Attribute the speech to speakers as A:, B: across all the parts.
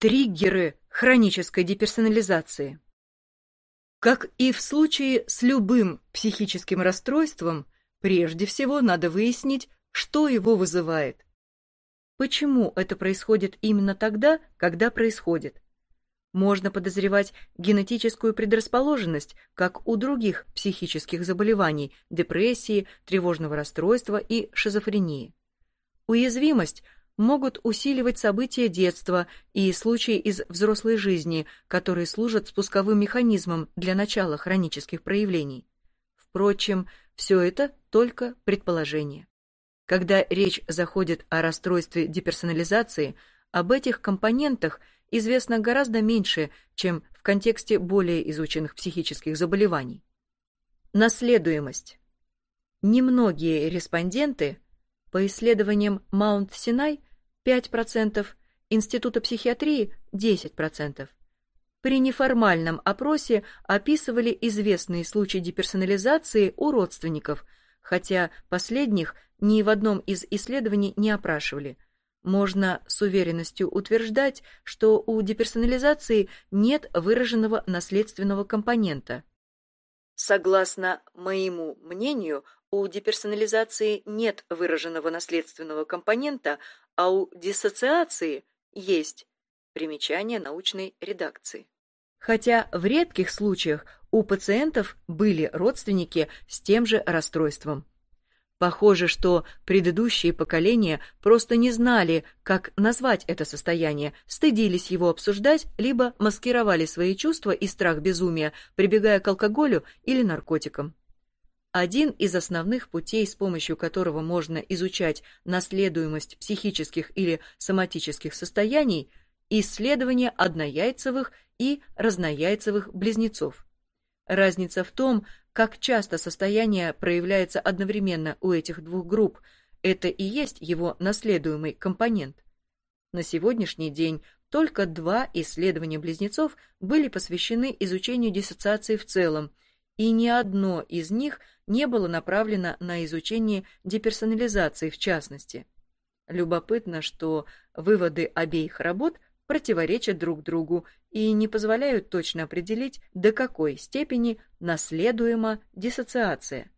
A: Триггеры хронической деперсонализации. Как и в случае с любым психическим расстройством, прежде всего надо выяснить, что его вызывает. Почему это происходит именно тогда, когда происходит? Можно подозревать генетическую предрасположенность, как у других психических заболеваний, депрессии, тревожного расстройства и шизофрении. Уязвимость могут усиливать события детства и случаи из взрослой жизни, которые служат спусковым механизмом для начала хронических проявлений. Впрочем, все это только предположение. Когда речь заходит о расстройстве деперсонализации, об этих компонентах известно гораздо меньше, чем в контексте более изученных психических заболеваний. Наследуемость. Немногие респонденты, по исследованиям Маунт-Синай, 5%, Института психиатрии 10%. При неформальном опросе описывали известные случаи деперсонализации у родственников, хотя последних ни в одном из исследований не опрашивали. Можно с уверенностью утверждать, что у деперсонализации нет выраженного наследственного компонента. Согласно моему мнению, у деперсонализации нет выраженного наследственного компонента, а у диссоциации есть примечание научной редакции. Хотя в редких случаях у пациентов были родственники с тем же расстройством. Похоже, что предыдущие поколения просто не знали, как назвать это состояние, стыдились его обсуждать, либо маскировали свои чувства и страх безумия, прибегая к алкоголю или наркотикам. Один из основных путей, с помощью которого можно изучать наследуемость психических или соматических состояний – исследование однояйцевых и разнояйцевых близнецов. Разница в том, как часто состояние проявляется одновременно у этих двух групп, это и есть его наследуемый компонент. На сегодняшний день только два исследования близнецов были посвящены изучению диссоциации в целом, и ни одно из них не было направлено на изучение деперсонализации в частности. Любопытно, что выводы обеих работ противоречат друг другу и не позволяют точно определить, до какой степени наследуема диссоциация.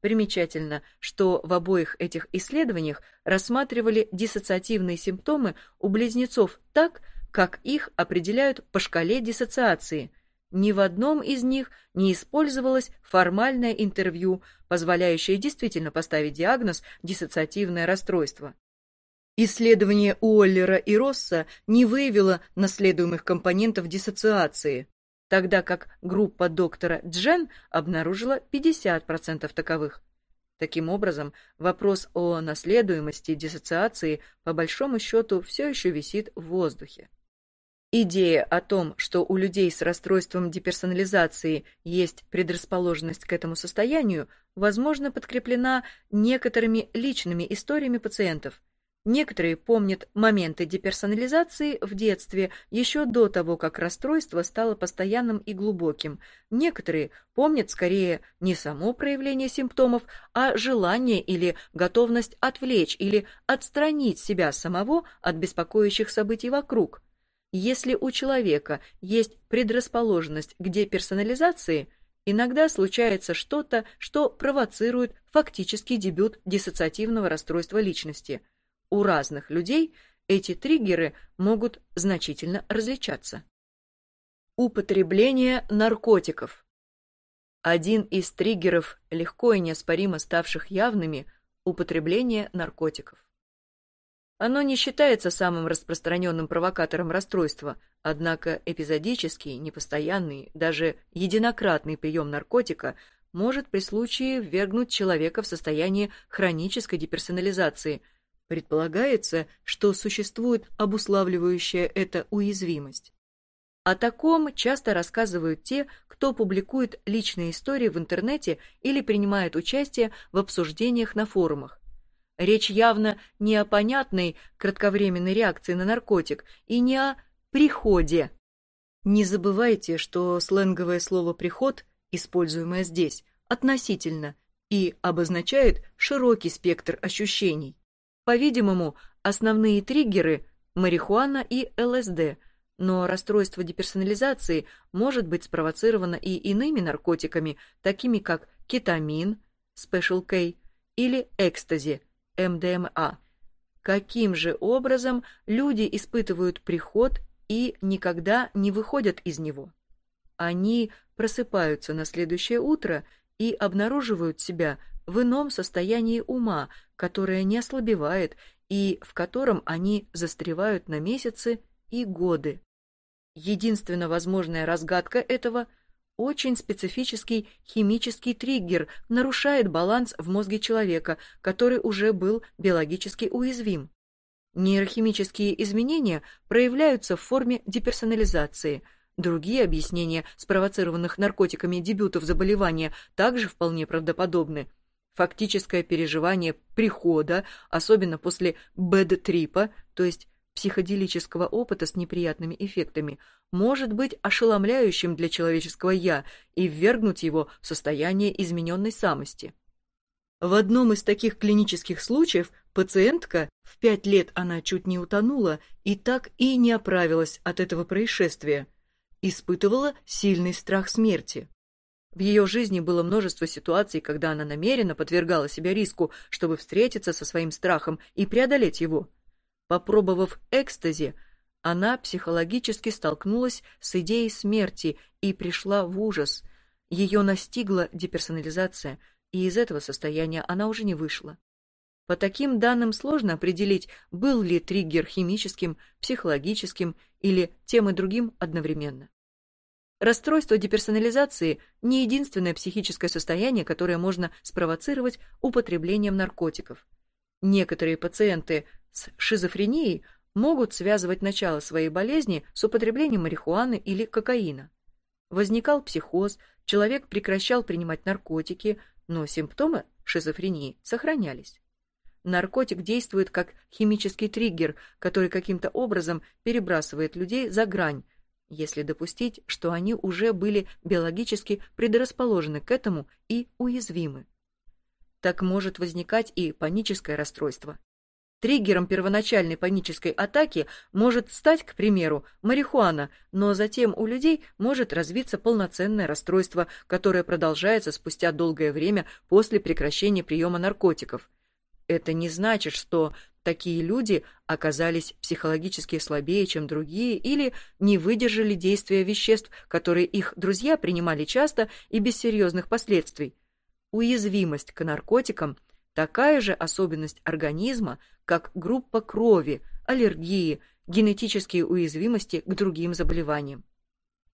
A: Примечательно, что в обоих этих исследованиях рассматривали диссоциативные симптомы у близнецов так, как их определяют по шкале диссоциации – ни в одном из них не использовалось формальное интервью, позволяющее действительно поставить диагноз диссоциативное расстройство. Исследование Уоллера и Росса не выявило наследуемых компонентов диссоциации, тогда как группа доктора Джен обнаружила 50% таковых. Таким образом, вопрос о наследуемости диссоциации по большому счету все еще висит в воздухе. Идея о том, что у людей с расстройством деперсонализации есть предрасположенность к этому состоянию, возможно, подкреплена некоторыми личными историями пациентов. Некоторые помнят моменты деперсонализации в детстве еще до того, как расстройство стало постоянным и глубоким. Некоторые помнят скорее не само проявление симптомов, а желание или готовность отвлечь или отстранить себя самого от беспокоящих событий вокруг – если у человека есть предрасположенность к деперсонализации, иногда случается что-то, что провоцирует фактический дебют диссоциативного расстройства личности. У разных людей эти триггеры могут значительно различаться. Употребление наркотиков. Один из триггеров, легко и неоспоримо ставших явными – употребление наркотиков. Оно не считается самым распространенным провокатором расстройства, однако эпизодический, непостоянный, даже единократный прием наркотика может при случае ввергнуть человека в состояние хронической деперсонализации. Предполагается, что существует обуславливающая это уязвимость. О таком часто рассказывают те, кто публикует личные истории в интернете или принимает участие в обсуждениях на форумах. Речь явно не о понятной кратковременной реакции на наркотик и не о приходе. Не забывайте, что сленговое слово «приход», используемое здесь, относительно и обозначает широкий спектр ощущений. По-видимому, основные триггеры – марихуана и ЛСД Но расстройство деперсонализации может быть спровоцировано и иными наркотиками, такими как кетамин, Special K, или экстази, МДМА. Каким же образом люди испытывают приход и никогда не выходят из него? Они просыпаются на следующее утро и обнаруживают себя в ином состоянии ума, которое не ослабевает и в котором они застревают на месяцы и годы. Единственно возможная разгадка этого – очень специфический химический триггер нарушает баланс в мозге человека, который уже был биологически уязвим. Нейрохимические изменения проявляются в форме деперсонализации – Другие объяснения спровоцированных наркотиками дебютов заболевания также вполне правдоподобны. Фактическое переживание прихода, особенно после бэд-трипа, то есть психоделического опыта с неприятными эффектами, может быть ошеломляющим для человеческого «я» и ввергнуть его в состояние измененной самости. В одном из таких клинических случаев пациентка, в пять лет она чуть не утонула и так и не оправилась от этого происшествия – испытывала сильный страх смерти. В ее жизни было множество ситуаций, когда она намеренно подвергала себя риску, чтобы встретиться со своим страхом и преодолеть его. Попробовав экстази, она психологически столкнулась с идеей смерти и пришла в ужас. Ее настигла деперсонализация, и из этого состояния она уже не вышла. По таким данным сложно определить, был ли триггер химическим, психологическим или тем и другим одновременно. Расстройство деперсонализации – не единственное психическое состояние, которое можно спровоцировать употреблением наркотиков. Некоторые пациенты с шизофренией могут связывать начало своей болезни с употреблением марихуаны или кокаина. Возникал психоз, человек прекращал принимать наркотики, но симптомы шизофрении сохранялись. Наркотик действует как химический триггер, который каким-то образом перебрасывает людей за грань, если допустить, что они уже были биологически предрасположены к этому и уязвимы. Так может возникать и паническое расстройство. Триггером первоначальной панической атаки может стать, к примеру, марихуана, но затем у людей может развиться полноценное расстройство, которое продолжается спустя долгое время после прекращения приема наркотиков. Это не значит, что такие люди оказались психологически слабее, чем другие, или не выдержали действия веществ, которые их друзья принимали часто и без серьезных последствий. Уязвимость к наркотикам – такая же особенность организма, как группа крови, аллергии, генетические уязвимости к другим заболеваниям.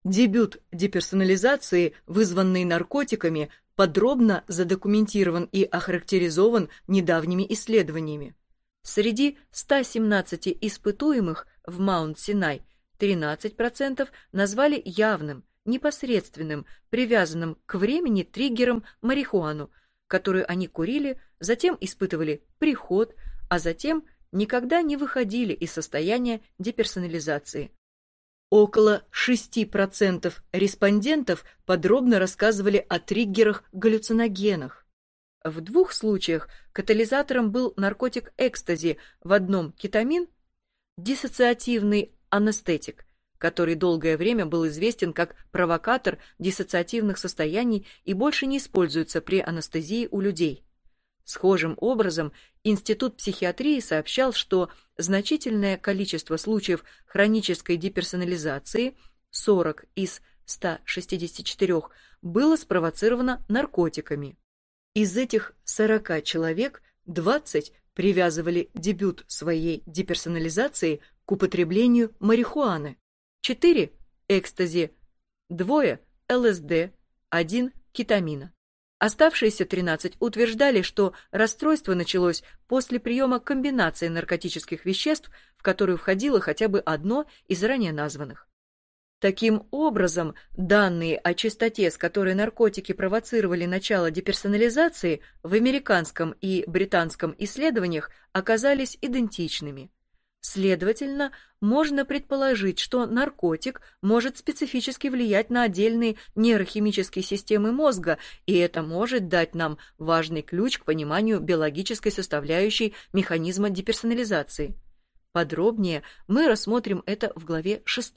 A: Дебют деперсонализации, вызванный наркотиками, подробно задокументирован и охарактеризован недавними исследованиями. Среди 117 испытуемых в Маунт-Синай 13% назвали явным, непосредственным, привязанным к времени триггером марихуану, которую они курили, затем испытывали приход, а затем никогда не выходили из состояния деперсонализации. Около 6% респондентов подробно рассказывали о триггерах-галлюциногенах. В двух случаях катализатором был наркотик экстази, в одном кетамин, диссоциативный анестетик, который долгое время был известен как провокатор диссоциативных состояний и больше не используется при анестезии у людей. Схожим образом Институт психиатрии сообщал, что значительное количество случаев хронической деперсонализации, 40 из 164, было спровоцировано наркотиками. Из этих 40 человек 20 привязывали дебют своей деперсонализации к употреблению марихуаны, 4 – экстази, двое – ЛСД, один – кетамина. Оставшиеся 13 утверждали, что расстройство началось после приема комбинации наркотических веществ, в которую входило хотя бы одно из ранее названных. Таким образом, данные о частоте, с которой наркотики провоцировали начало деперсонализации, в американском и британском исследованиях оказались идентичными. Следовательно, можно предположить, что наркотик может специфически влиять на отдельные нейрохимические системы мозга, и это может дать нам важный ключ к пониманию биологической составляющей механизма деперсонализации. Подробнее мы рассмотрим это в главе 6.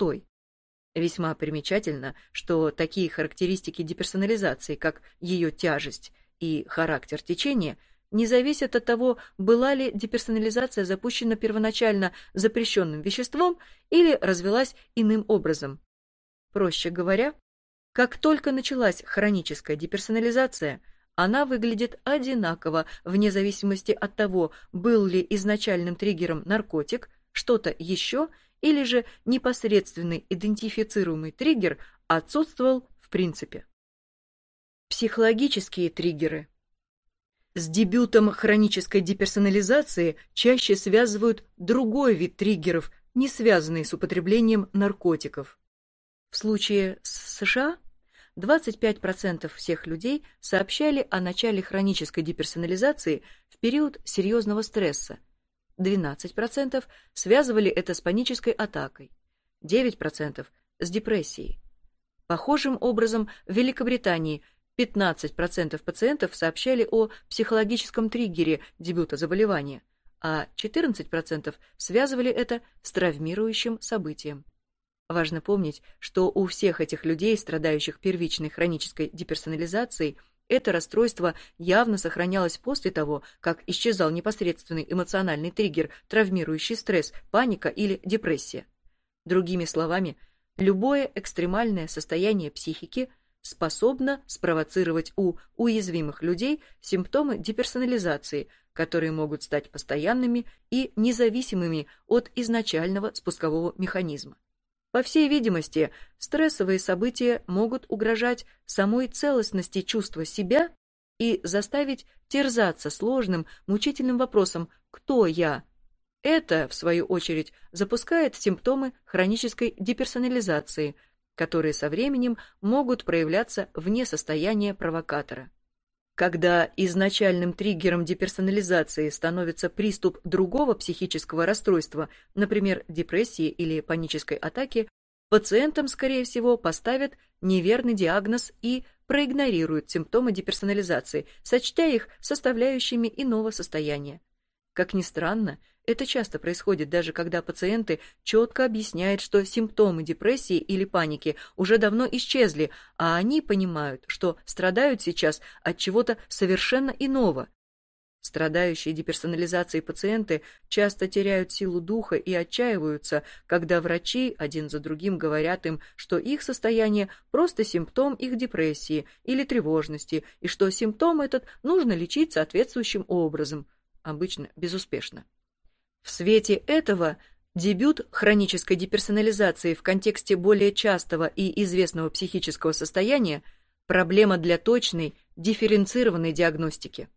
A: Весьма примечательно, что такие характеристики деперсонализации, как ее тяжесть и характер течения, не зависят от того, была ли деперсонализация запущена первоначально запрещенным веществом или развилась иным образом. Проще говоря, как только началась хроническая деперсонализация, она выглядит одинаково вне зависимости от того, был ли изначальным триггером наркотик, что-то еще – или же непосредственный идентифицируемый триггер отсутствовал в принципе. Психологические триггеры. С дебютом хронической деперсонализации чаще связывают другой вид триггеров, не связанный с употреблением наркотиков. В случае с США 25% всех людей сообщали о начале хронической деперсонализации в период серьезного стресса, 12% связывали это с панической атакой, 9% с депрессией. Похожим образом в Великобритании 15% пациентов сообщали о психологическом триггере дебюта заболевания, а 14% связывали это с травмирующим событием. Важно помнить, что у всех этих людей, страдающих первичной хронической деперсонализацией, это расстройство явно сохранялось после того, как исчезал непосредственный эмоциональный триггер, травмирующий стресс, паника или депрессия. Другими словами, любое экстремальное состояние психики способно спровоцировать у уязвимых людей симптомы деперсонализации, которые могут стать постоянными и независимыми от изначального спускового механизма. По всей видимости, стрессовые события могут угрожать самой целостности чувства себя и заставить терзаться сложным, мучительным вопросом «Кто я?». Это, в свою очередь, запускает симптомы хронической деперсонализации, которые со временем могут проявляться вне состояния провокатора. Когда изначальным триггером деперсонализации становится приступ другого психического расстройства, например, депрессии или панической атаки, пациентам, скорее всего, поставят неверный диагноз и проигнорируют симптомы деперсонализации, сочтя их составляющими иного состояния. Как ни странно, это часто происходит даже когда пациенты четко объясняют, что симптомы депрессии или паники уже давно исчезли, а они понимают, что страдают сейчас от чего-то совершенно иного. Страдающие деперсонализацией пациенты часто теряют силу духа и отчаиваются, когда врачи один за другим говорят им, что их состояние просто симптом их депрессии или тревожности, и что симптом этот нужно лечить соответствующим образом, обычно безуспешно. В свете этого дебют хронической деперсонализации в контексте более частого и известного психического состояния – проблема для точной, дифференцированной диагностики.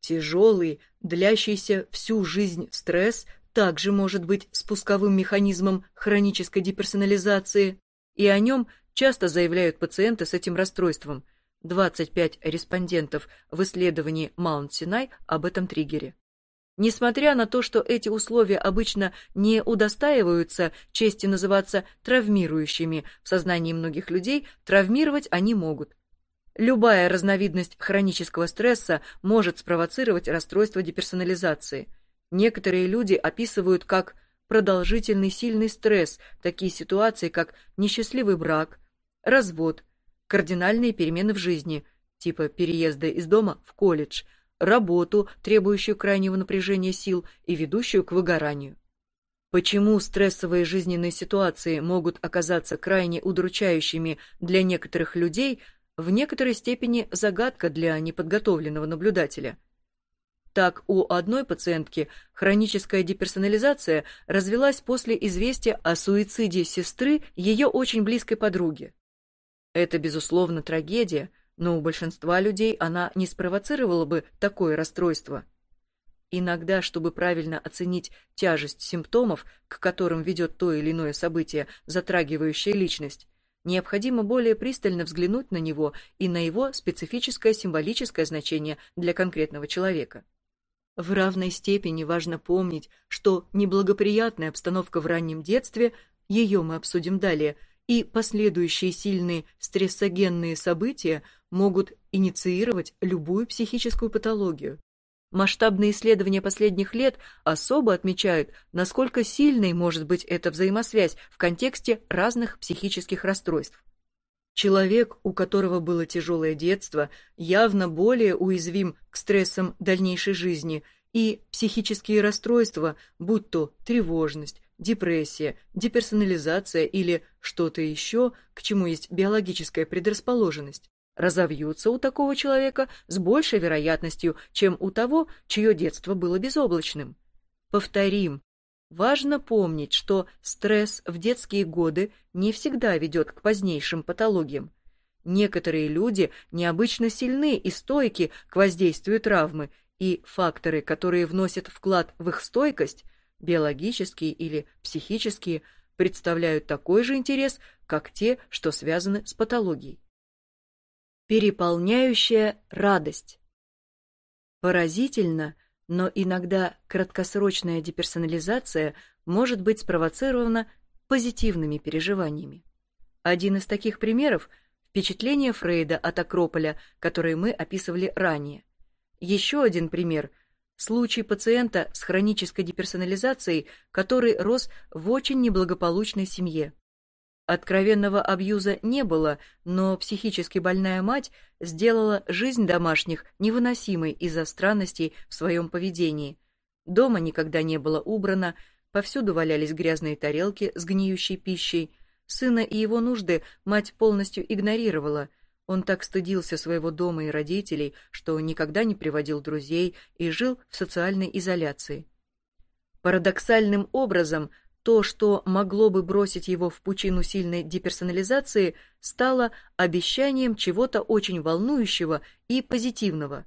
A: Тяжелый, длящийся всю жизнь стресс также может быть спусковым механизмом хронической деперсонализации, и о нем часто заявляют пациенты с этим расстройством. 25 респондентов в исследовании Маунт-Синай об этом триггере. Несмотря на то, что эти условия обычно не удостаиваются чести называться травмирующими в сознании многих людей, травмировать они могут. Любая разновидность хронического стресса может спровоцировать расстройство деперсонализации. Некоторые люди описывают как продолжительный сильный стресс такие ситуации, как несчастливый брак, развод, кардинальные перемены в жизни, типа переезда из дома в колледж – работу, требующую крайнего напряжения сил и ведущую к выгоранию. Почему стрессовые жизненные ситуации могут оказаться крайне удручающими для некоторых людей, в некоторой степени загадка для неподготовленного наблюдателя. Так, у одной пациентки хроническая деперсонализация развелась после известия о суициде сестры ее очень близкой подруги. Это, безусловно, трагедия, но у большинства людей она не спровоцировала бы такое расстройство. Иногда, чтобы правильно оценить тяжесть симптомов, к которым ведет то или иное событие, затрагивающее личность, необходимо более пристально взглянуть на него и на его специфическое символическое значение для конкретного человека. В равной степени важно помнить, что неблагоприятная обстановка в раннем детстве, ее мы обсудим далее, и последующие сильные стрессогенные события могут инициировать любую психическую патологию. Масштабные исследования последних лет особо отмечают, насколько сильной может быть эта взаимосвязь в контексте разных психических расстройств. Человек, у которого было тяжелое детство, явно более уязвим к стрессам дальнейшей жизни, и психические расстройства, будь то тревожность, депрессия, деперсонализация или что-то еще, к чему есть биологическая предрасположенность, разовьются у такого человека с большей вероятностью, чем у того, чье детство было безоблачным. Повторим, важно помнить, что стресс в детские годы не всегда ведет к позднейшим патологиям. Некоторые люди необычно сильны и стойки к воздействию травмы, и факторы, которые вносят вклад в их стойкость, биологические или психические, представляют такой же интерес, как те, что связаны с патологией. Переполняющая радость. Поразительно, но иногда краткосрочная деперсонализация может быть спровоцирована позитивными переживаниями. Один из таких примеров – впечатление Фрейда от Акрополя, которое мы описывали ранее. Еще один пример – случай пациента с хронической деперсонализацией, который рос в очень неблагополучной семье. Откровенного абьюза не было, но психически больная мать сделала жизнь домашних невыносимой из-за странностей в своем поведении. Дома никогда не было убрано, повсюду валялись грязные тарелки с гниющей пищей. Сына и его нужды мать полностью игнорировала. Он так стыдился своего дома и родителей, что никогда не приводил друзей и жил в социальной изоляции. Парадоксальным образом – то, что могло бы бросить его в пучину сильной деперсонализации, стало обещанием чего-то очень волнующего и позитивного.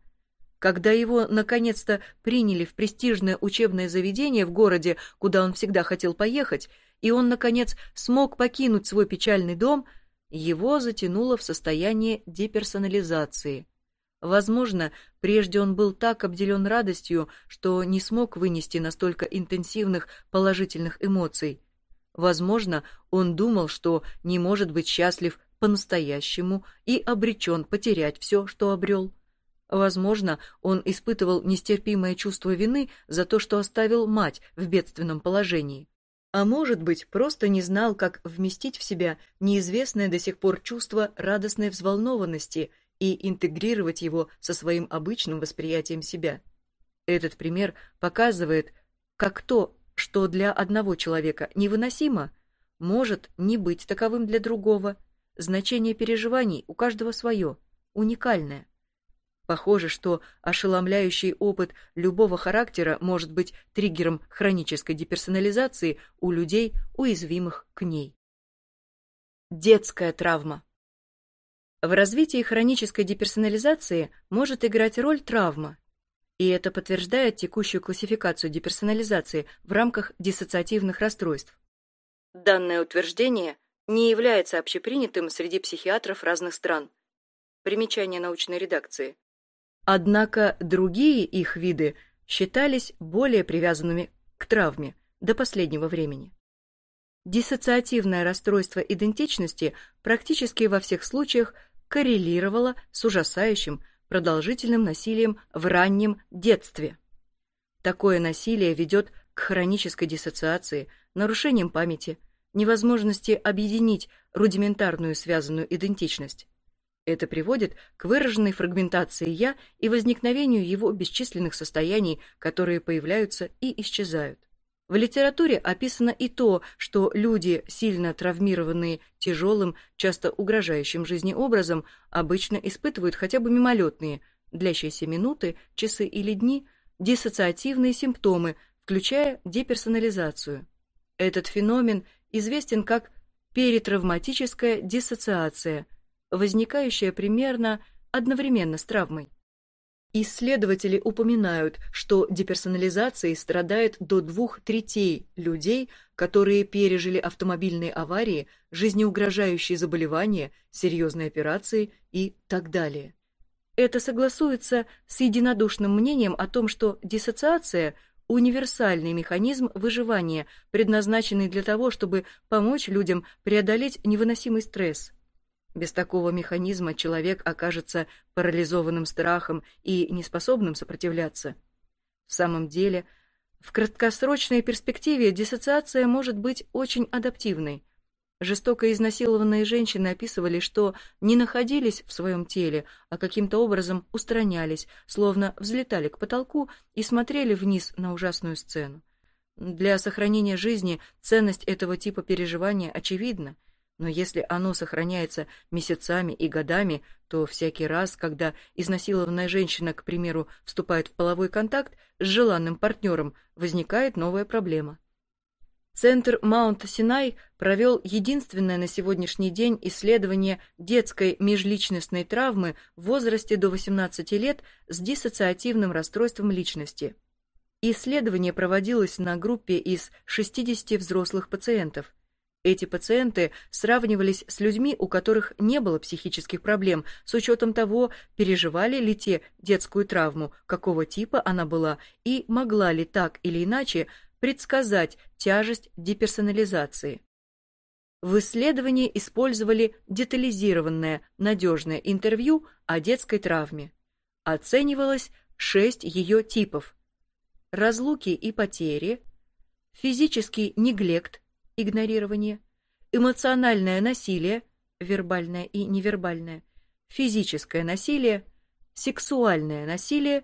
A: Когда его, наконец-то, приняли в престижное учебное заведение в городе, куда он всегда хотел поехать, и он, наконец, смог покинуть свой печальный дом, его затянуло в состояние деперсонализации. Возможно, прежде он был так обделен радостью, что не смог вынести настолько интенсивных положительных эмоций. Возможно, он думал, что не может быть счастлив по-настоящему и обречен потерять все, что обрел. Возможно, он испытывал нестерпимое чувство вины за то, что оставил мать в бедственном положении. А может быть, просто не знал, как вместить в себя неизвестное до сих пор чувство радостной взволнованности – и интегрировать его со своим обычным восприятием себя. Этот пример показывает, как то, что для одного человека невыносимо, может не быть таковым для другого. Значение переживаний у каждого свое, уникальное. Похоже, что ошеломляющий опыт любого характера может быть триггером хронической деперсонализации у людей, уязвимых к ней. Детская травма. В развитии хронической деперсонализации может играть роль травма, и это подтверждает текущую классификацию деперсонализации в рамках диссоциативных расстройств. Данное утверждение не является общепринятым среди психиатров разных стран. Примечание научной редакции. Однако другие их виды считались более привязанными к травме до последнего времени. Диссоциативное расстройство идентичности практически во всех случаях коррелировала с ужасающим продолжительным насилием в раннем детстве. Такое насилие ведет к хронической диссоциации, нарушениям памяти, невозможности объединить рудиментарную связанную идентичность. Это приводит к выраженной фрагментации «я» и возникновению его бесчисленных состояний, которые появляются и исчезают. В литературе описано и то, что люди, сильно травмированные тяжелым, часто угрожающим жизни образом, обычно испытывают хотя бы мимолетные, длящиеся минуты, часы или дни, диссоциативные симптомы, включая деперсонализацию. Этот феномен известен как перетравматическая диссоциация, возникающая примерно одновременно с травмой. Исследователи упоминают, что деперсонализацией страдает до двух третей людей, которые пережили автомобильные аварии, жизнеугрожающие заболевания, серьезные операции и так далее. Это согласуется с единодушным мнением о том, что диссоциация – универсальный механизм выживания, предназначенный для того, чтобы помочь людям преодолеть невыносимый стресс – без такого механизма человек окажется парализованным страхом и неспособным сопротивляться. В самом деле, в краткосрочной перспективе диссоциация может быть очень адаптивной. Жестоко изнасилованные женщины описывали, что не находились в своем теле, а каким-то образом устранялись, словно взлетали к потолку и смотрели вниз на ужасную сцену. Для сохранения жизни ценность этого типа переживания очевидна, но если оно сохраняется месяцами и годами, то всякий раз, когда изнасилованная женщина, к примеру, вступает в половой контакт с желанным партнером, возникает новая проблема. Центр Маунт-Синай провел единственное на сегодняшний день исследование детской межличностной травмы в возрасте до 18 лет с диссоциативным расстройством личности. Исследование проводилось на группе из 60 взрослых пациентов. Эти пациенты сравнивались с людьми, у которых не было психических проблем, с учетом того, переживали ли те детскую травму, какого типа она была, и могла ли так или иначе предсказать тяжесть деперсонализации. В исследовании использовали детализированное, надежное интервью о детской травме. Оценивалось шесть ее типов – разлуки и потери, физический неглект, игнорирование, эмоциональное насилие, вербальное и невербальное, физическое насилие, сексуальное насилие,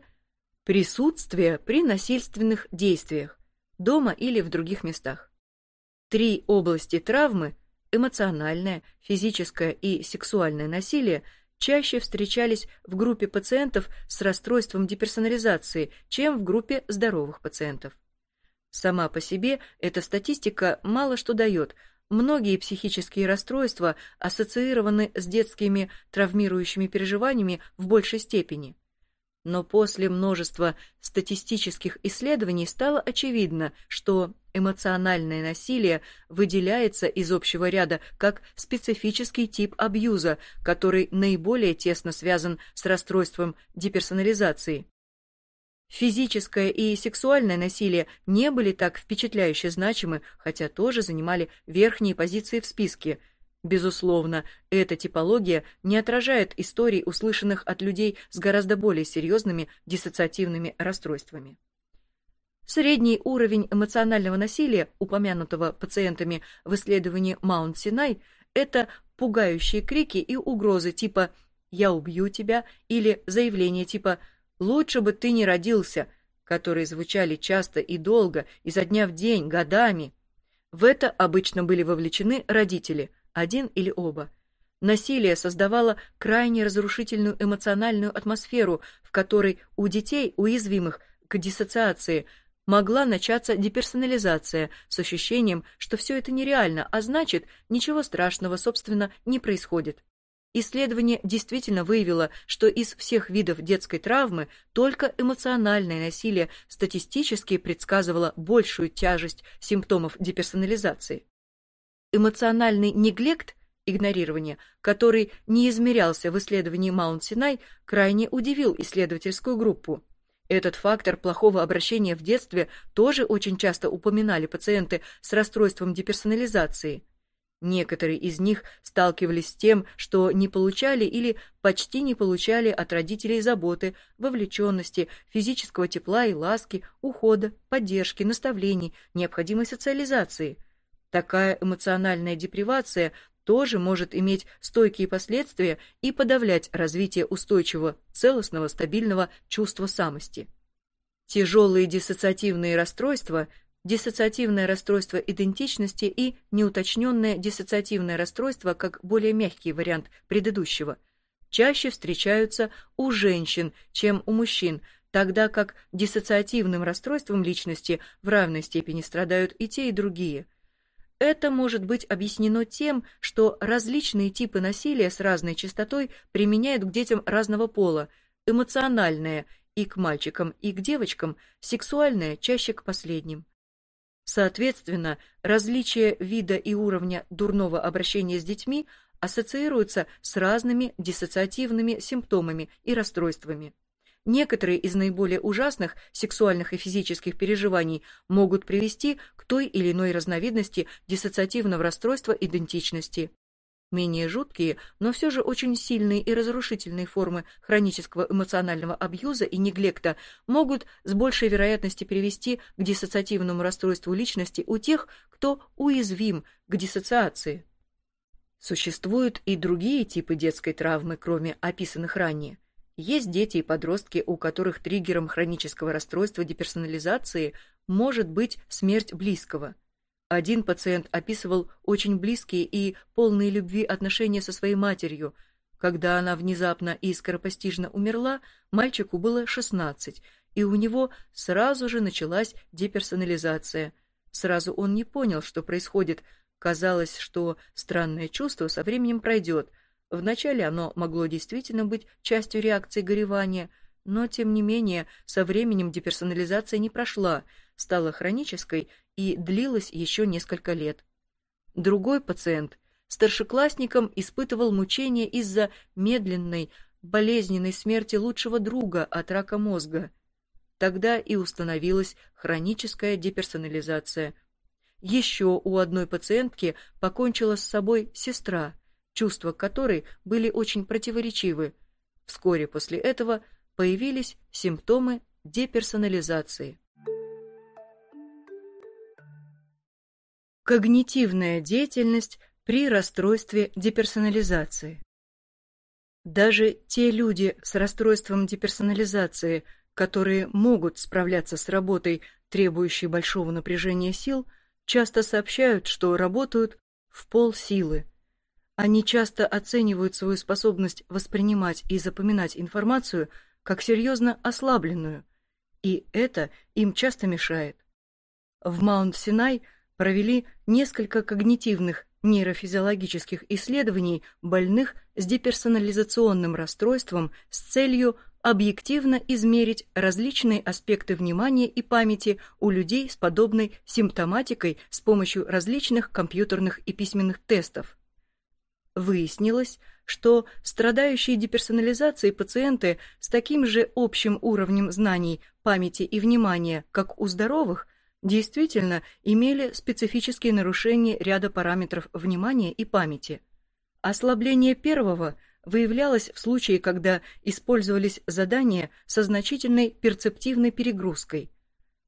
A: присутствие при насильственных действиях, дома или в других местах. Три области травмы – эмоциональное, физическое и сексуальное насилие – чаще встречались в группе пациентов с расстройством деперсонализации, чем в группе здоровых пациентов. Сама по себе эта статистика мало что дает. Многие психические расстройства ассоциированы с детскими травмирующими переживаниями в большей степени. Но после множества статистических исследований стало очевидно, что эмоциональное насилие выделяется из общего ряда как специфический тип абьюза, который наиболее тесно связан с расстройством деперсонализации. Физическое и сексуальное насилие не были так впечатляюще значимы, хотя тоже занимали верхние позиции в списке – Безусловно, эта типология не отражает историй, услышанных от людей с гораздо более серьезными диссоциативными расстройствами. Средний уровень эмоционального насилия, упомянутого пациентами в исследовании Маунт-Синай, это пугающие крики и угрозы типа «я убью тебя» или заявления типа «лучше бы ты не родился», которые звучали часто и долго, изо дня в день, годами. В это обычно были вовлечены родители – один или оба. Насилие создавало крайне разрушительную эмоциональную атмосферу, в которой у детей, уязвимых к диссоциации, могла начаться деперсонализация с ощущением, что все это нереально, а значит, ничего страшного, собственно, не происходит. Исследование действительно выявило, что из всех видов детской травмы только эмоциональное насилие статистически предсказывало большую тяжесть симптомов деперсонализации. Эмоциональный неглект, игнорирование, который не измерялся в исследовании Маунт-Синай, крайне удивил исследовательскую группу. Этот фактор плохого обращения в детстве тоже очень часто упоминали пациенты с расстройством деперсонализации. Некоторые из них сталкивались с тем, что не получали или почти не получали от родителей заботы, вовлеченности, физического тепла и ласки, ухода, поддержки, наставлений, необходимой социализации – Такая эмоциональная депривация тоже может иметь стойкие последствия и подавлять развитие устойчивого, целостного, стабильного чувства самости. Тяжелые диссоциативные расстройства, диссоциативное расстройство идентичности и неуточненное диссоциативное расстройство как более мягкий вариант предыдущего, чаще встречаются у женщин, чем у мужчин, тогда как диссоциативным расстройством личности в равной степени страдают и те, и другие – это может быть объяснено тем, что различные типы насилия с разной частотой применяют к детям разного пола, эмоциональное и к мальчикам, и к девочкам, сексуальное чаще к последним. Соответственно, различие вида и уровня дурного обращения с детьми ассоциируются с разными диссоциативными симптомами и расстройствами. Некоторые из наиболее ужасных сексуальных и физических переживаний могут привести к той или иной разновидности диссоциативного расстройства идентичности. Менее жуткие, но все же очень сильные и разрушительные формы хронического эмоционального абьюза и неглекта могут с большей вероятностью привести к диссоциативному расстройству личности у тех, кто уязвим к диссоциации. Существуют и другие типы детской травмы, кроме описанных ранее. Есть дети и подростки, у которых триггером хронического расстройства деперсонализации может быть смерть близкого – один пациент описывал очень близкие и полные любви отношения со своей матерью. Когда она внезапно и скоропостижно умерла, мальчику было 16, и у него сразу же началась деперсонализация. Сразу он не понял, что происходит. Казалось, что странное чувство со временем пройдет. Вначале оно могло действительно быть частью реакции горевания, но, тем не менее, со временем деперсонализация не прошла, стала хронической и длилась еще несколько лет. Другой пациент, старшеклассником, испытывал мучения из-за медленной, болезненной смерти лучшего друга от рака мозга. Тогда и установилась хроническая деперсонализация. Еще у одной пациентки покончила с собой сестра, чувства которой были очень противоречивы. Вскоре после этого появились симптомы деперсонализации. Когнитивная деятельность при расстройстве деперсонализации. Даже те люди с расстройством деперсонализации, которые могут справляться с работой, требующей большого напряжения сил, часто сообщают, что работают в полсилы. Они часто оценивают свою способность воспринимать и запоминать информацию как серьезно ослабленную, и это им часто мешает. В Маунт-Синай – провели несколько когнитивных нейрофизиологических исследований больных с деперсонализационным расстройством с целью объективно измерить различные аспекты внимания и памяти у людей с подобной симптоматикой с помощью различных компьютерных и письменных тестов. Выяснилось, что страдающие деперсонализацией пациенты с таким же общим уровнем знаний, памяти и внимания, как у здоровых – действительно имели специфические нарушения ряда параметров внимания и памяти. Ослабление первого выявлялось в случае, когда использовались задания со значительной перцептивной перегрузкой.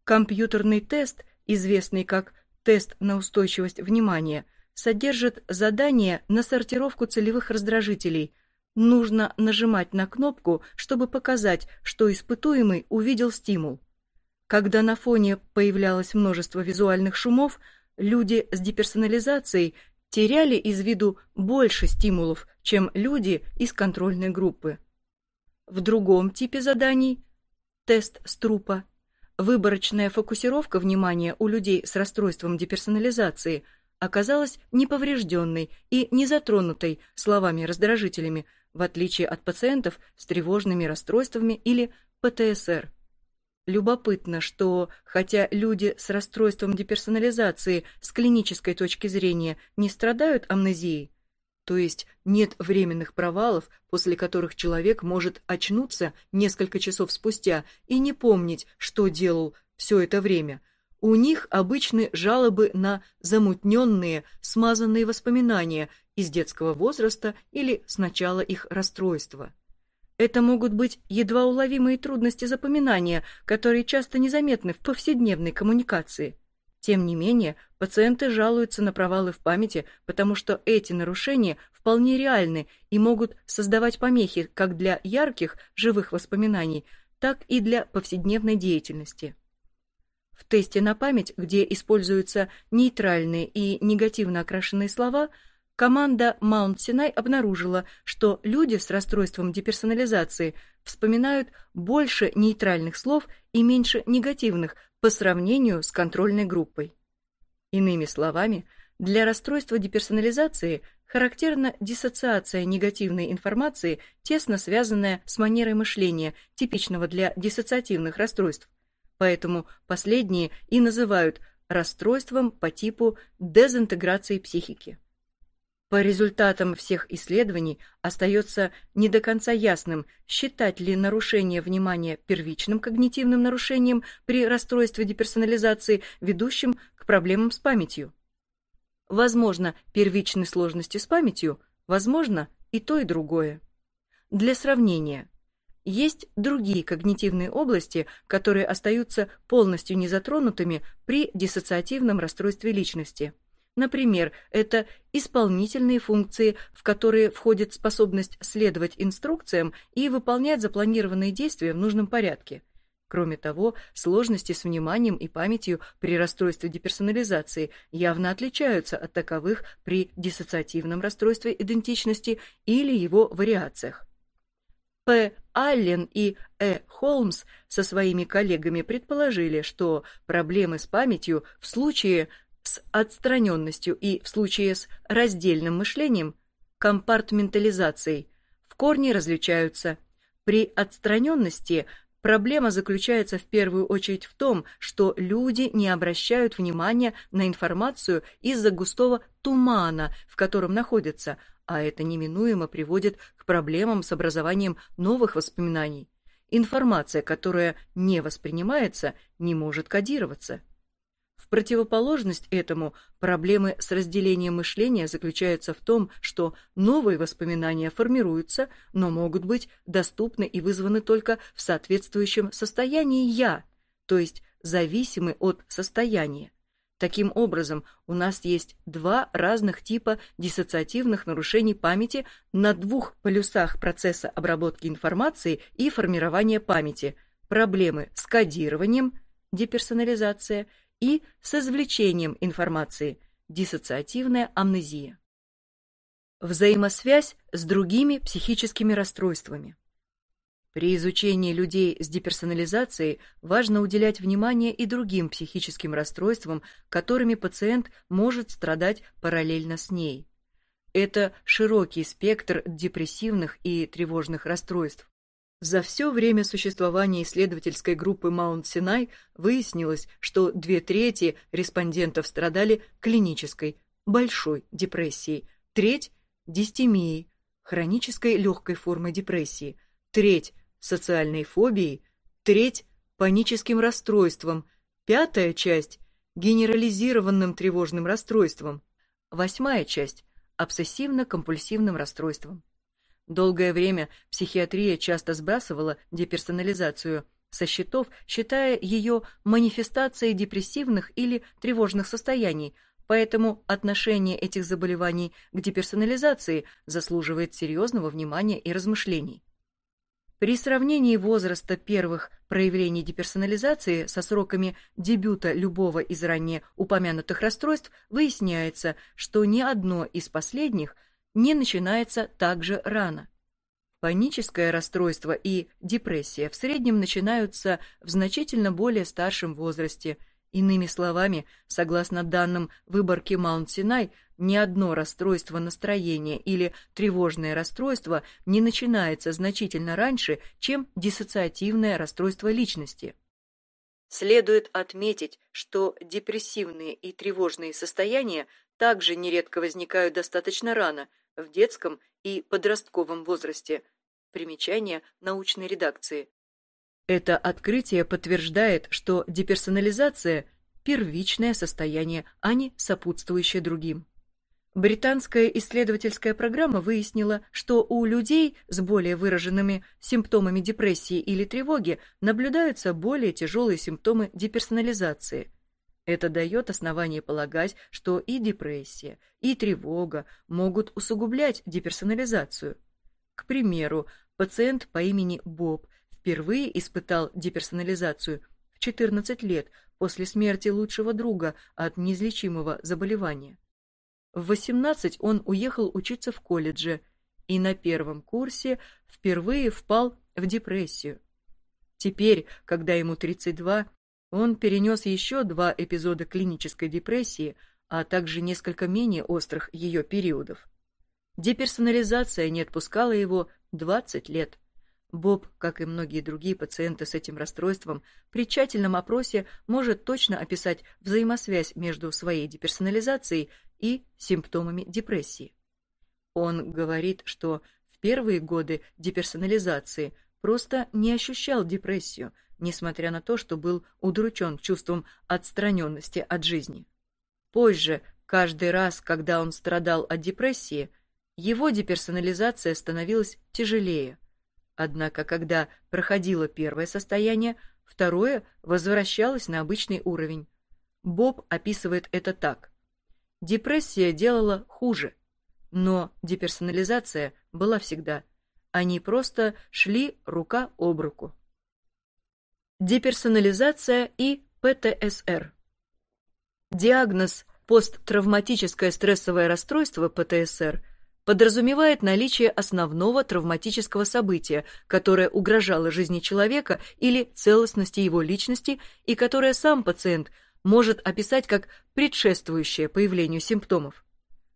A: Компьютерный тест, известный как тест на устойчивость внимания, содержит задание на сортировку целевых раздражителей. Нужно нажимать на кнопку, чтобы показать, что испытуемый увидел стимул. Когда на фоне появлялось множество визуальных шумов, люди с деперсонализацией теряли из виду больше стимулов, чем люди из контрольной группы. В другом типе заданий – тест Струпа – выборочная фокусировка внимания у людей с расстройством деперсонализации оказалась неповрежденной и не затронутой словами-раздражителями, в отличие от пациентов с тревожными расстройствами или ПТСР. Любопытно, что, хотя люди с расстройством деперсонализации с клинической точки зрения не страдают амнезией, то есть нет временных провалов, после которых человек может очнуться несколько часов спустя и не помнить, что делал все это время, у них обычны жалобы на замутненные, смазанные воспоминания из детского возраста или с начала их расстройства. Это могут быть едва уловимые трудности запоминания, которые часто незаметны в повседневной коммуникации. Тем не менее, пациенты жалуются на провалы в памяти, потому что эти нарушения вполне реальны и могут создавать помехи как для ярких, живых воспоминаний, так и для повседневной деятельности. В тесте на память, где используются нейтральные и негативно окрашенные слова – команда Mount Sinai обнаружила, что люди с расстройством деперсонализации вспоминают больше нейтральных слов и меньше негативных по сравнению с контрольной группой. Иными словами, для расстройства деперсонализации характерна диссоциация негативной информации, тесно связанная с манерой мышления, типичного для диссоциативных расстройств. Поэтому последние и называют расстройством по типу дезинтеграции психики. По результатам всех исследований остается не до конца ясным, считать ли нарушение внимания первичным когнитивным нарушением при расстройстве деперсонализации, ведущим к проблемам с памятью. Возможно, первичной сложности с памятью, Возможно, и то, и другое. Для сравнения, есть другие когнитивные области, которые остаются полностью незатронутыми при диссоциативном расстройстве личности. Например, это исполнительные функции, в которые входит способность следовать инструкциям и выполнять запланированные действия в нужном порядке. Кроме того, сложности с вниманием и памятью при расстройстве деперсонализации явно отличаются от таковых при диссоциативном расстройстве идентичности или его вариациях. П. Аллен и Э. Холмс со своими коллегами предположили, что проблемы с памятью в случае с отстраненностью и в случае с раздельным мышлением, компартментализацией, в корне различаются. При отстраненности Проблема заключается в первую очередь в том, что люди не обращают внимания на информацию из-за густого тумана, в котором находятся, а это неминуемо приводит к проблемам с образованием новых воспоминаний. Информация, которая не воспринимается, не может кодироваться. Противоположность этому проблемы с разделением мышления заключаются в том, что новые воспоминания формируются, но могут быть доступны и вызваны только в соответствующем состоянии «я», то есть зависимы от состояния. Таким образом, у нас есть два разных типа диссоциативных нарушений памяти на двух полюсах процесса обработки информации и формирования памяти – проблемы с кодированием, деперсонализация – и с извлечением информации, диссоциативная амнезия. Взаимосвязь с другими психическими расстройствами. При изучении людей с деперсонализацией важно уделять внимание и другим психическим расстройствам, которыми пациент может страдать параллельно с ней. Это широкий спектр депрессивных и тревожных расстройств, за все время существования исследовательской группы Маунт-Синай выяснилось, что две трети респондентов страдали клинической, большой депрессией, треть – дистемией, хронической легкой формой депрессии, треть – социальной фобией, треть – паническим расстройством, пятая часть – генерализированным тревожным расстройством, восьмая часть – обсессивно-компульсивным расстройством. Долгое время психиатрия часто сбрасывала деперсонализацию со счетов, считая ее манифестацией депрессивных или тревожных состояний, поэтому отношение этих заболеваний к деперсонализации заслуживает серьезного внимания и размышлений. При сравнении возраста первых проявлений деперсонализации со сроками дебюта любого из ранее упомянутых расстройств выясняется, что ни одно из последних – не начинается так же рано. Паническое расстройство и депрессия в среднем начинаются в значительно более старшем возрасте. Иными словами, согласно данным выборки Маунт-Синай, ни одно расстройство настроения или тревожное расстройство не начинается значительно раньше, чем диссоциативное расстройство личности. Следует отметить, что депрессивные и тревожные состояния также нередко возникают достаточно рано, в детском и подростковом возрасте. Примечание научной редакции. Это открытие подтверждает, что деперсонализация – первичное состояние, а не сопутствующее другим. Британская исследовательская программа выяснила, что у людей с более выраженными симптомами депрессии или тревоги наблюдаются более тяжелые симптомы деперсонализации – это дает основание полагать, что и депрессия, и тревога могут усугублять деперсонализацию. К примеру, пациент по имени Боб впервые испытал деперсонализацию в 14 лет после смерти лучшего друга от неизлечимого заболевания. В 18 он уехал учиться в колледже и на первом курсе впервые впал в депрессию. Теперь, когда ему 32, он перенес еще два эпизода клинической депрессии, а также несколько менее острых ее периодов. Деперсонализация не отпускала его 20 лет. Боб, как и многие другие пациенты с этим расстройством, при тщательном опросе может точно описать взаимосвязь между своей деперсонализацией и симптомами депрессии. Он говорит, что в первые годы деперсонализации просто не ощущал депрессию – несмотря на то, что был удручен чувством отстраненности от жизни. Позже, каждый раз, когда он страдал от депрессии, его деперсонализация становилась тяжелее. Однако, когда проходило первое состояние, второе возвращалось на обычный уровень. Боб описывает это так. Депрессия делала хуже, но деперсонализация была всегда. Они просто шли рука об руку. Деперсонализация и ПТСР. Диагноз посттравматическое стрессовое расстройство ПТСР подразумевает наличие основного травматического события, которое угрожало жизни человека или целостности его личности и которое сам пациент может описать как предшествующее появлению симптомов.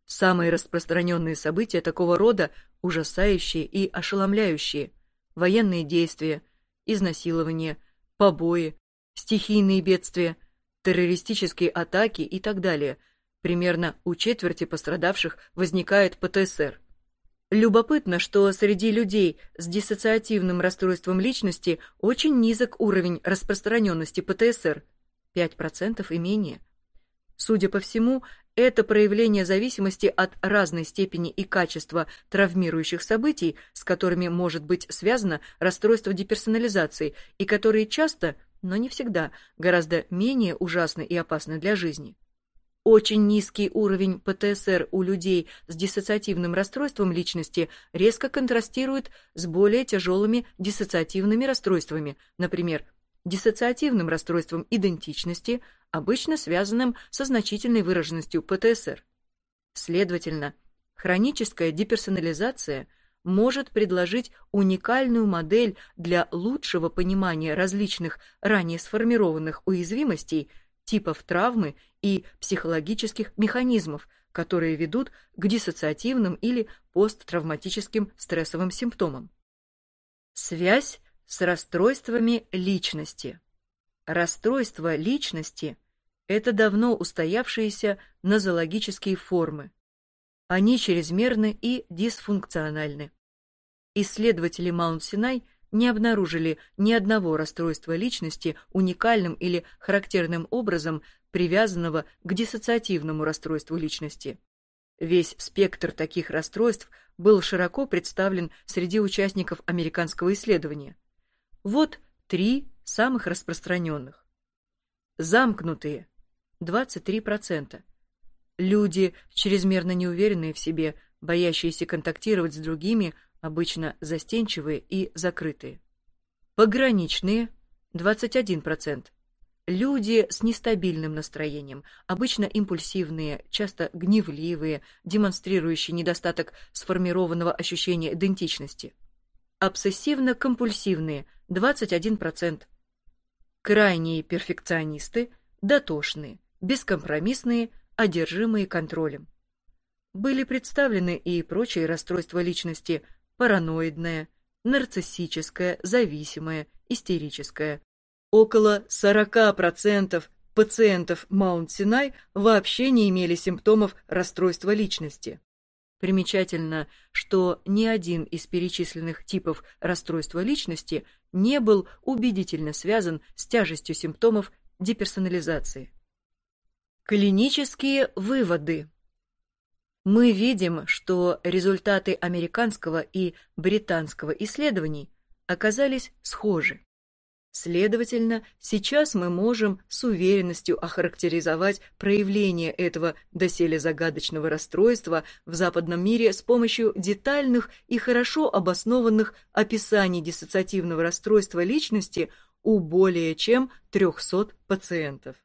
A: Самые распространенные события такого рода – ужасающие и ошеломляющие. Военные действия, изнасилования, побои, стихийные бедствия, террористические атаки и так далее. Примерно у четверти пострадавших возникает ПТСР. Любопытно, что среди людей с диссоциативным расстройством личности очень низок уровень распространенности ПТСР – 5% и менее. Судя по всему, это проявление зависимости от разной степени и качества травмирующих событий, с которыми может быть связано расстройство деперсонализации, и которые часто, но не всегда, гораздо менее ужасны и опасны для жизни. Очень низкий уровень ПТСР у людей с диссоциативным расстройством личности резко контрастирует с более тяжелыми диссоциативными расстройствами, например, диссоциативным расстройством идентичности, обычно связанным со значительной выраженностью ПТСР. Следовательно, хроническая деперсонализация может предложить уникальную модель для лучшего понимания различных ранее сформированных уязвимостей, типов травмы и психологических механизмов, которые ведут к диссоциативным или посттравматическим стрессовым симптомам. Связь с расстройствами личности. Расстройство личности это давно устоявшиеся нозологические формы. Они чрезмерны и дисфункциональны. Исследователи Маунт-Синай не обнаружили ни одного расстройства личности уникальным или характерным образом привязанного к диссоциативному расстройству личности. Весь спектр таких расстройств был широко представлен среди участников американского исследования. Вот три самых распространенных. Замкнутые, 23%. Люди, чрезмерно неуверенные в себе, боящиеся контактировать с другими, обычно застенчивые и закрытые. Пограничные – 21%. Люди с нестабильным настроением, обычно импульсивные, часто гневливые, демонстрирующие недостаток сформированного ощущения идентичности. Обсессивно-компульсивные – 21%. Крайние перфекционисты – дотошные, бескомпромиссные, одержимые контролем. Были представлены и прочие расстройства личности – параноидное, нарциссическое, зависимое, истерическое. Около 40% пациентов Маунт-Синай вообще не имели симптомов расстройства личности. Примечательно, что ни один из перечисленных типов расстройства личности не был убедительно связан с тяжестью симптомов деперсонализации. Клинические выводы. Мы видим, что результаты американского и британского исследований оказались схожи. Следовательно, сейчас мы можем с уверенностью охарактеризовать проявление этого доселе загадочного расстройства в западном мире с помощью детальных и хорошо обоснованных описаний диссоциативного расстройства личности у более чем 300 пациентов.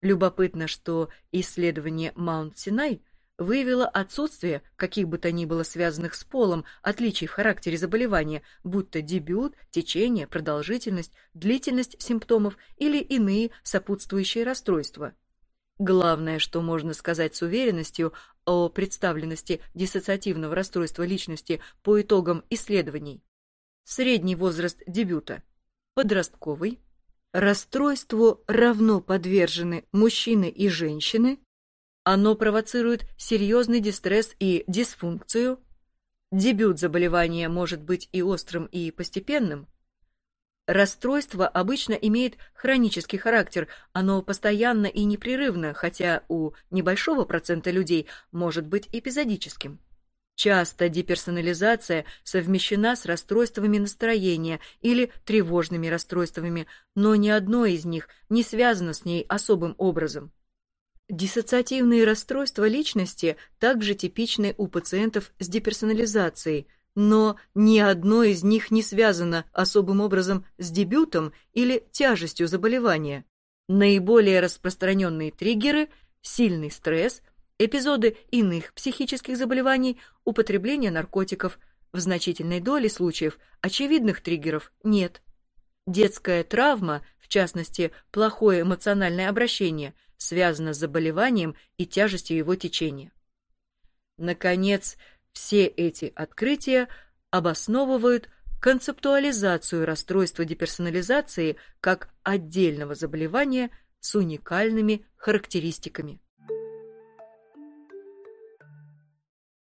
A: Любопытно, что исследование Маунт-Синай выявило отсутствие каких бы то ни было связанных с полом отличий в характере заболевания, будь то дебют, течение, продолжительность, длительность симптомов или иные сопутствующие расстройства. Главное, что можно сказать с уверенностью о представленности диссоциативного расстройства личности по итогам исследований. Средний возраст дебюта – подростковый, Расстройству равно подвержены мужчины и женщины. Оно провоцирует серьезный дистресс и дисфункцию. Дебют заболевания может быть и острым, и постепенным. Расстройство обычно имеет хронический характер, оно постоянно и непрерывно, хотя у небольшого процента людей может быть эпизодическим. Часто деперсонализация совмещена с расстройствами настроения или тревожными расстройствами, но ни одно из них не связано с ней особым образом. Диссоциативные расстройства личности также типичны у пациентов с деперсонализацией, но ни одно из них не связано особым образом с дебютом или тяжестью заболевания. Наиболее распространенные триггеры – сильный стресс, эпизоды иных психических заболеваний, употребление наркотиков. В значительной доле случаев очевидных триггеров нет. Детская травма, в частности, плохое эмоциональное обращение, связана с заболеванием и тяжестью его течения. Наконец, все эти открытия обосновывают концептуализацию расстройства деперсонализации как отдельного заболевания с уникальными характеристиками.